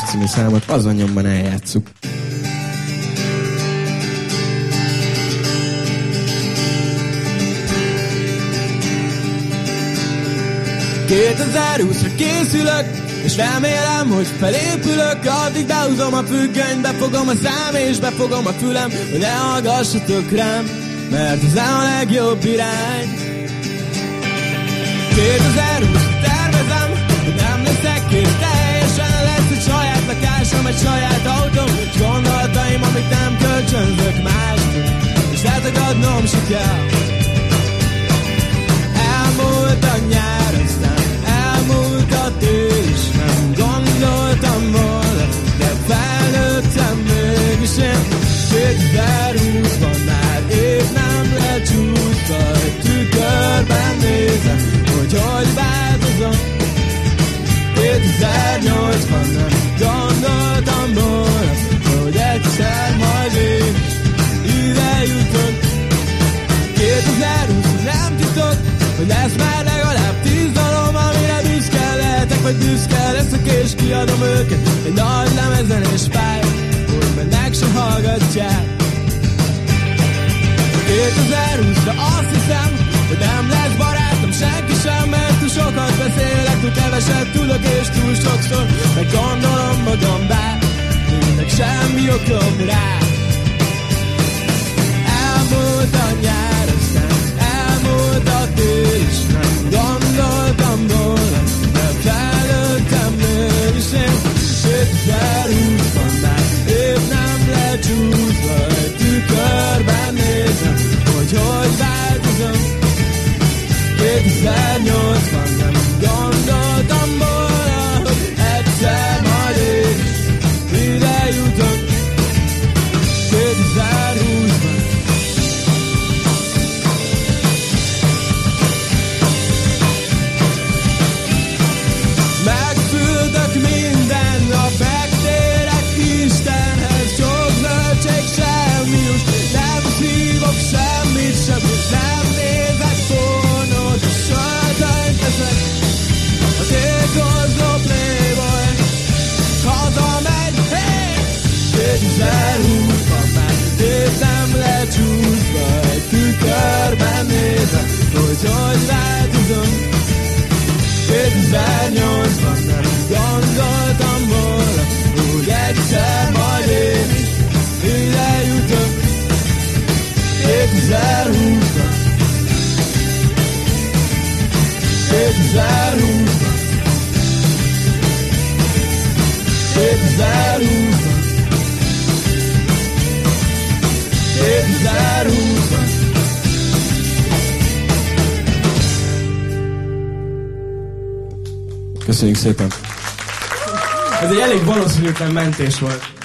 20 című számot azon nyomban eljátszuk. 2020-ra készülök, és remélem, hogy felépülök, addig behúzom a függönyt, befogom a szám és befogom a fülem, hogy ne hallgassatok rám, mert ez a legjobb irány. Egy saját autóm, és gondolataim, amit nem kölcsönzök mástól, és letagadnom se kell. Elmúlt a nyár, aztán elmúlt a és nem gondoltam volna, de felnőttem mégis én. 2020-ban már épp nem lecsúszva, egy tükörben nézem, hogy lesz már legalább tíz dalom, amire büszke lehetek, vagy büszke leszek, és kiadom őket egy nagy lemezen és fáj, hogy mennek se hallgatják. 2020-ra azt hiszem, hogy nem lesz barátom senki sem, mert túl sokat beszélek, túl keveset tudok, és túl sokszor meg gondolom magam bár, nincs semmi okom rá. Elmúlt a nyár, 2020-ban hogy változom. 2008-ban nem gondoltam volna, hogy egyszer majd én is ide jutok. 2020-ban 2020-ban 2020-ban 2020-ban Köszönjük szépen! Ez egy elég valószínűtlen mentés volt.